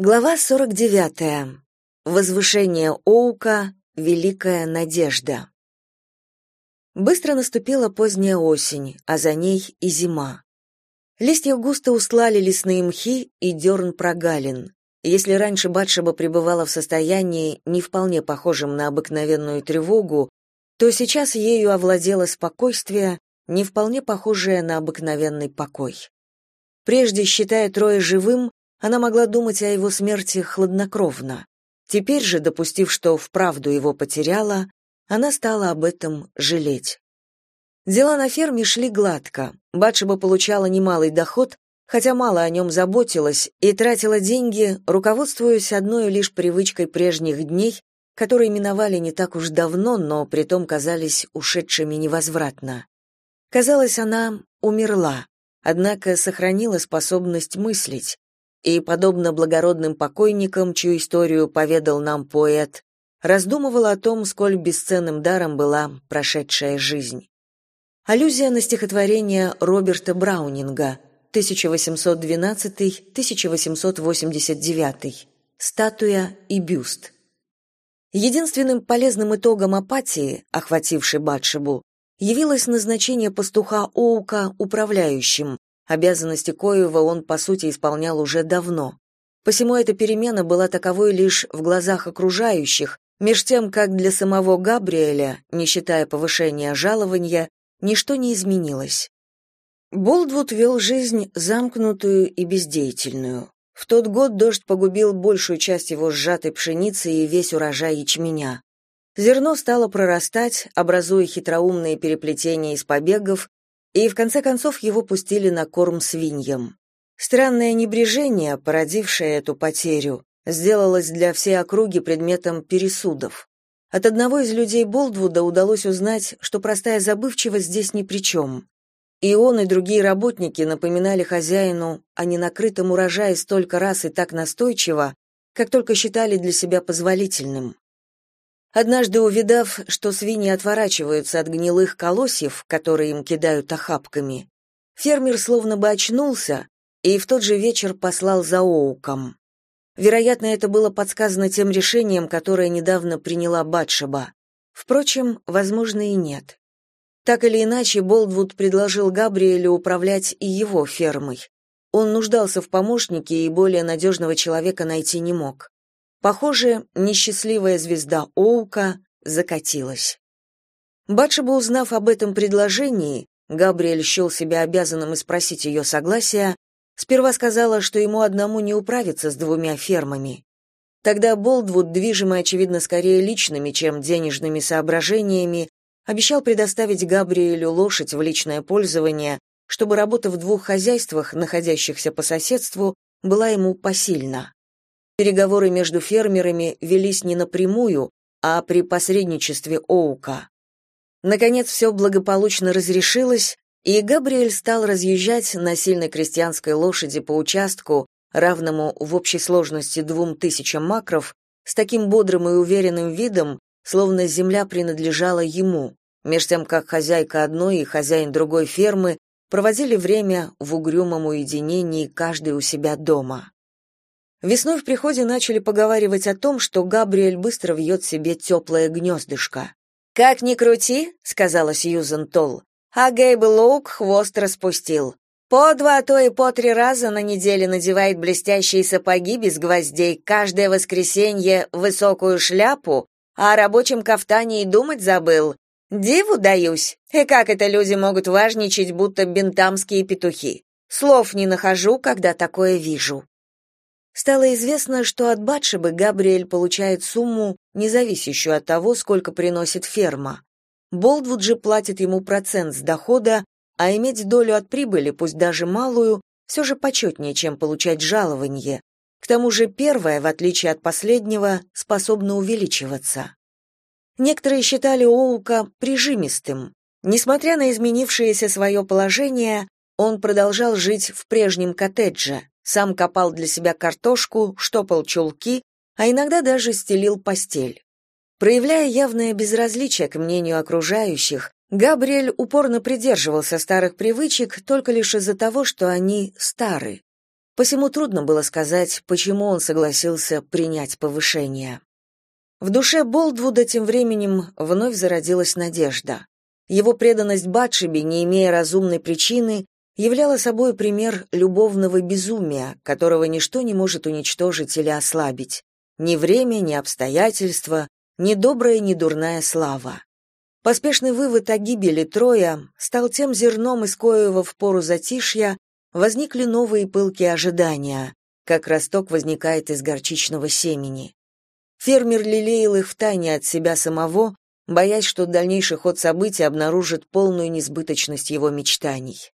Глава 49. Возвышение Оука. Великая надежда. Быстро наступила поздняя осень, а за ней и зима. Листья густо услали лесные мхи и дерн прогалин. Если раньше Батшеба пребывала в состоянии, не вполне похожем на обыкновенную тревогу, то сейчас ею овладело спокойствие, не вполне похожее на обыкновенный покой. Прежде, считая Троя живым, она могла думать о его смерти хладнокровно. Теперь же, допустив, что вправду его потеряла, она стала об этом жалеть. Дела на ферме шли гладко. Батшеба получала немалый доход, хотя мало о нем заботилась и тратила деньги, руководствуясь одной лишь привычкой прежних дней, которые миновали не так уж давно, но притом казались ушедшими невозвратно. Казалось, она умерла, однако сохранила способность мыслить, и, подобно благородным покойникам, чью историю поведал нам поэт, раздумывала о том, сколь бесценным даром была прошедшая жизнь. Аллюзия на стихотворение Роберта Браунинга 1812-1889 «Статуя и бюст». Единственным полезным итогом апатии, охватившей Батшебу, явилось назначение пастуха Оука управляющим, обязанности коего он, по сути, исполнял уже давно. Посему эта перемена была таковой лишь в глазах окружающих, меж тем, как для самого Габриэля, не считая повышения жалования, ничто не изменилось. Болдвуд вел жизнь замкнутую и бездеятельную. В тот год дождь погубил большую часть его сжатой пшеницы и весь урожай ячменя. Зерно стало прорастать, образуя хитроумные переплетения из побегов, и в конце концов его пустили на корм свиньям. Странное небрежение, породившее эту потерю, сделалось для всей округи предметом пересудов. От одного из людей Болдвуда удалось узнать, что простая забывчивость здесь ни при чем. И он, и другие работники напоминали хозяину о ненакрытом урожае столько раз и так настойчиво, как только считали для себя позволительным. Однажды увидав, что свиньи отворачиваются от гнилых колосьев, которые им кидают охапками, фермер словно бы очнулся и в тот же вечер послал за Оуком. Вероятно, это было подсказано тем решением, которое недавно приняла Батшеба. Впрочем, возможно и нет. Так или иначе, Болдвуд предложил Габриэлю управлять и его фермой. Он нуждался в помощнике и более надежного человека найти не мог. Похоже, несчастливая звезда Оука закатилась. Батшеба, узнав об этом предложении, Габриэль счел себя обязанным спросить ее согласия, сперва сказала, что ему одному не управиться с двумя фермами. Тогда Болдвуд, движимый, очевидно, скорее личными, чем денежными соображениями, обещал предоставить Габриэлю лошадь в личное пользование, чтобы работа в двух хозяйствах, находящихся по соседству, была ему посильна. Переговоры между фермерами велись не напрямую, а при посредничестве Оука. Наконец все благополучно разрешилось, и Габриэль стал разъезжать на сильной крестьянской лошади по участку, равному в общей сложности двум тысячам макров, с таким бодрым и уверенным видом, словно земля принадлежала ему, меж тем как хозяйка одной и хозяин другой фермы проводили время в угрюмом уединении каждый у себя дома. Весной в приходе начали поговаривать о том, что Габриэль быстро вьет себе теплое гнездышко. «Как ни крути», — сказала Сьюзен Толл, а Гейб Лоук хвост распустил. По два, а то и по три раза на неделю надевает блестящие сапоги без гвоздей, каждое воскресенье высокую шляпу, а о рабочем кафтане и думать забыл. Диву даюсь. И как это люди могут важничать, будто бентамские петухи? Слов не нахожу, когда такое вижу. Стало известно, что от Батшебы Габриэль получает сумму, не зависящую от того, сколько приносит ферма. Болдвуд же платит ему процент с дохода, а иметь долю от прибыли, пусть даже малую, все же почетнее, чем получать жалование. К тому же первое, в отличие от последнего, способно увеличиваться. Некоторые считали Оука прижимистым. Несмотря на изменившееся свое положение, он продолжал жить в прежнем коттедже, сам копал для себя картошку, штопал чулки, а иногда даже стелил постель. Проявляя явное безразличие к мнению окружающих, Габриэль упорно придерживался старых привычек только лишь из-за того, что они стары. Посему трудно было сказать, почему он согласился принять повышение. В душе Болдвуда тем временем вновь зародилась надежда. Его преданность Батшеби, не имея разумной причины, являла собой пример любовного безумия, которого ничто не может уничтожить или ослабить. Ни время, ни обстоятельства, ни добрая, ни дурная слава. Поспешный вывод о гибели Троя стал тем зерном, из коего в пору затишья возникли новые пылкие ожидания, как росток возникает из горчичного семени. Фермер лелеял их втайне от себя самого, боясь, что дальнейший ход событий обнаружит полную несбыточность его мечтаний.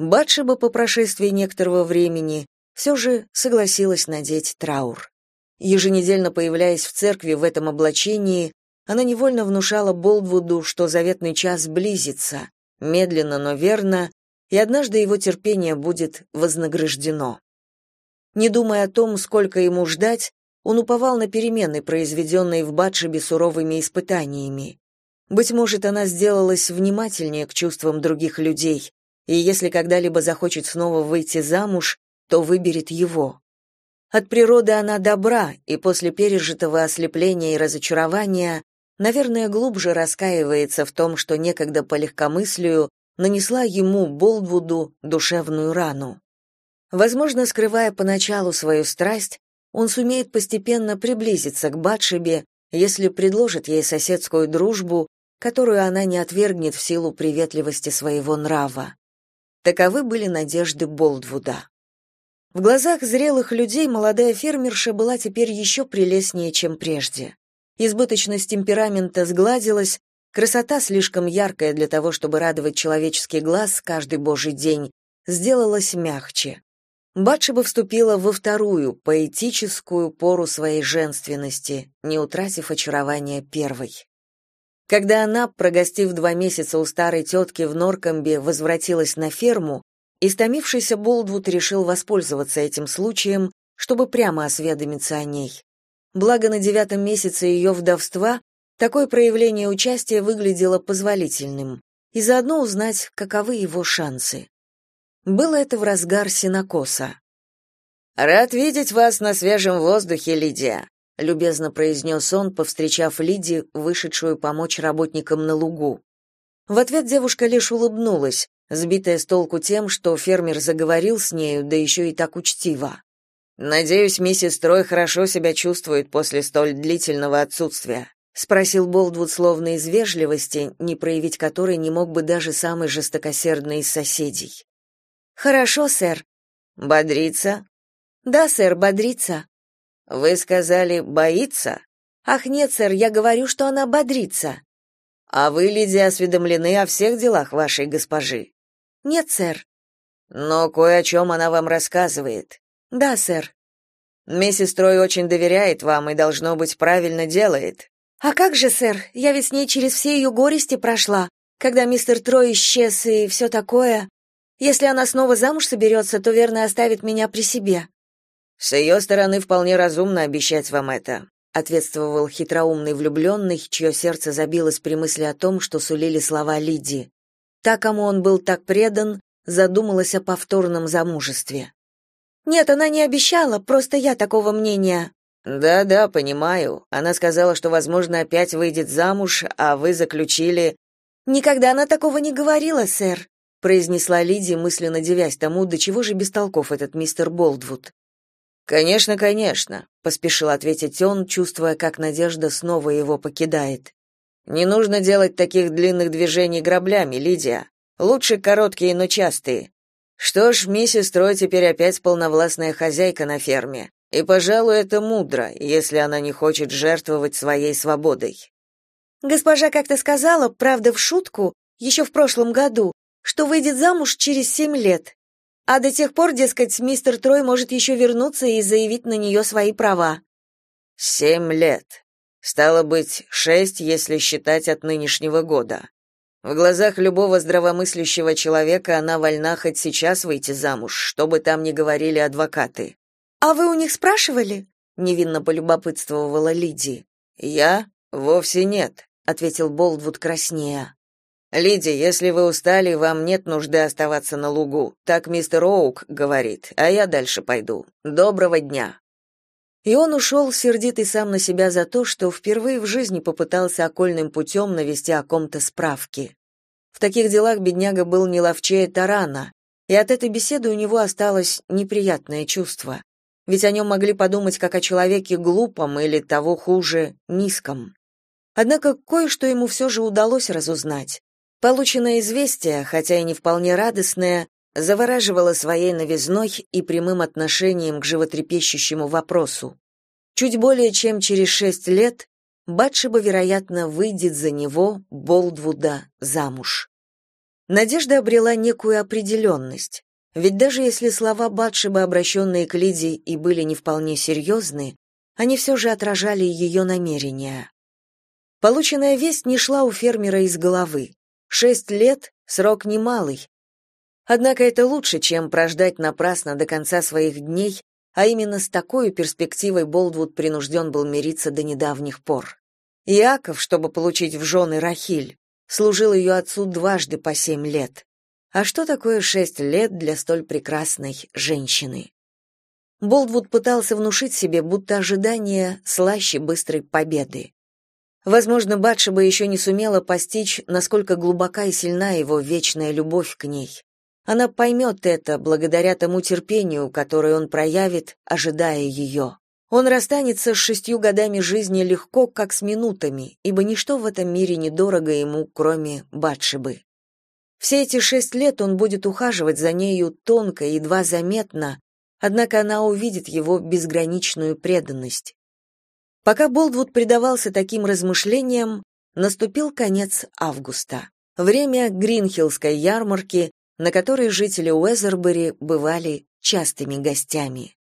Батшеба по прошествии некоторого времени все же согласилась надеть траур. Еженедельно появляясь в церкви в этом облачении, она невольно внушала Болдвуду, что заветный час близится, медленно, но верно, и однажды его терпение будет вознаграждено. Не думая о том, сколько ему ждать, он уповал на перемены, произведенные в Батшебе суровыми испытаниями. Быть может, она сделалась внимательнее к чувствам других людей, и если когда-либо захочет снова выйти замуж, то выберет его. От природы она добра, и после пережитого ослепления и разочарования, наверное, глубже раскаивается в том, что некогда по легкомыслию нанесла ему, Болдвуду, душевную рану. Возможно, скрывая поначалу свою страсть, он сумеет постепенно приблизиться к Батшебе, если предложит ей соседскую дружбу, которую она не отвергнет в силу приветливости своего нрава. Таковы были надежды Болдвуда. В глазах зрелых людей молодая фермерша была теперь еще прелестнее, чем прежде. Избыточность темперамента сгладилась, красота, слишком яркая для того, чтобы радовать человеческий глаз каждый божий день, сделалась мягче. Батшеба вступила во вторую, поэтическую пору своей женственности, не утратив очарования первой. Когда она, прогостив два месяца у старой тетки в Норкомбе, возвратилась на ферму, Истомившийся Болдвуд решил воспользоваться этим случаем, чтобы прямо осведомиться о ней. Благо на девятом месяце ее вдовства такое проявление участия выглядело позволительным, и заодно узнать, каковы его шансы. Было это в разгар синокоса. «Рад видеть вас на свежем воздухе, Лидия», — любезно произнес он, повстречав Лиди, вышедшую помочь работникам на лугу. В ответ девушка лишь улыбнулась, сбитая с толку тем, что фермер заговорил с нею, да еще и так учтиво. «Надеюсь, миссис Трой хорошо себя чувствует после столь длительного отсутствия», спросил Болдвуд словно из вежливости, не проявить которой не мог бы даже самый жестокосердный из соседей. «Хорошо, сэр». «Бодрится?» «Да, сэр, бодрится». «Вы сказали, боится?» «Ах, нет, сэр, я говорю, что она бодрится». «А вы, Лидия, осведомлены о всех делах вашей госпожи?» Нет, сэр. Но кое о чем она вам рассказывает. Да, сэр. Миссис Трой очень доверяет вам и должно быть правильно делает. А как же, сэр? Я ведь с ней через все ее горести прошла, когда мистер Трой исчез и все такое. Если она снова замуж соберется, то верно оставит меня при себе. С ее стороны вполне разумно обещать вам это, ответствовал хитроумный влюбленный, чье сердце забилось при мысли о том, что сулили слова Лидии. Та, кому он был так предан, задумалась о повторном замужестве. Нет, она не обещала, просто я такого мнения. Да-да, понимаю. Она сказала, что, возможно, опять выйдет замуж, а вы заключили Никогда она такого не говорила, сэр, произнесла Лидия, мысленно девясь тому, до чего же бестолков этот мистер Болдвуд. Конечно, конечно, поспешил ответить он, чувствуя, как надежда снова его покидает. Не нужно делать таких длинных движений граблями, Лидия. Лучше короткие, но частые. Что ж, миссис Трой теперь опять полновластная хозяйка на ферме. И, пожалуй, это мудро, если она не хочет жертвовать своей свободой. Госпожа как-то сказала, правда в шутку, еще в прошлом году, что выйдет замуж через семь лет. А до тех пор, дескать, мистер Трой может еще вернуться и заявить на нее свои права. Семь лет. Стало быть, шесть, если считать от нынешнего года. В глазах любого здравомыслящего человека она вольна хоть сейчас выйти замуж, что бы там ни говорили адвокаты. А вы у них спрашивали? невинно полюбопытствовала Лиди. Я вовсе нет, ответил Болдвуд краснея. Лиди, если вы устали, вам нет нужды оставаться на лугу. Так мистер Оук говорит, а я дальше пойду. Доброго дня. И он ушел, сердитый сам на себя за то, что впервые в жизни попытался окольным путем навести о ком-то справки. В таких делах бедняга был не ловчее тарана, и от этой беседы у него осталось неприятное чувство. Ведь о нем могли подумать как о человеке глупом или, того хуже, низком. Однако кое-что ему все же удалось разузнать. Полученное известие, хотя и не вполне радостное, завораживало своей новизной и прямым отношением к животрепещущему вопросу. Чуть более чем через шесть лет Батшеба, вероятно, выйдет за него, Болдвуда, замуж. Надежда обрела некую определенность, ведь даже если слова Батшеба, обращенные к Лидии, и были не вполне серьезны, они все же отражали ее намерения. Полученная весть не шла у фермера из головы. Шесть лет — срок немалый. Однако это лучше, чем прождать напрасно до конца своих дней, а именно с такой перспективой Болдвуд принужден был мириться до недавних пор. Иаков, чтобы получить в жены Рахиль, служил ее отцу дважды по семь лет. А что такое шесть лет для столь прекрасной женщины? Болдвуд пытался внушить себе, будто ожидание слаще быстрой победы. Возможно, Батшеба еще не сумела постичь, насколько глубока и сильна его вечная любовь к ней. Она поймет это благодаря тому терпению, которое он проявит, ожидая ее. Он расстанется с шестью годами жизни легко, как с минутами, ибо ничто в этом мире недорого ему, кроме Батшебы. Все эти шесть лет он будет ухаживать за нею тонко и едва заметно, однако она увидит его безграничную преданность. Пока Болдвуд предавался таким размышлениям, наступил конец августа. Время Гринхиллской ярмарки, на которой жители Уэзербери бывали частыми гостями.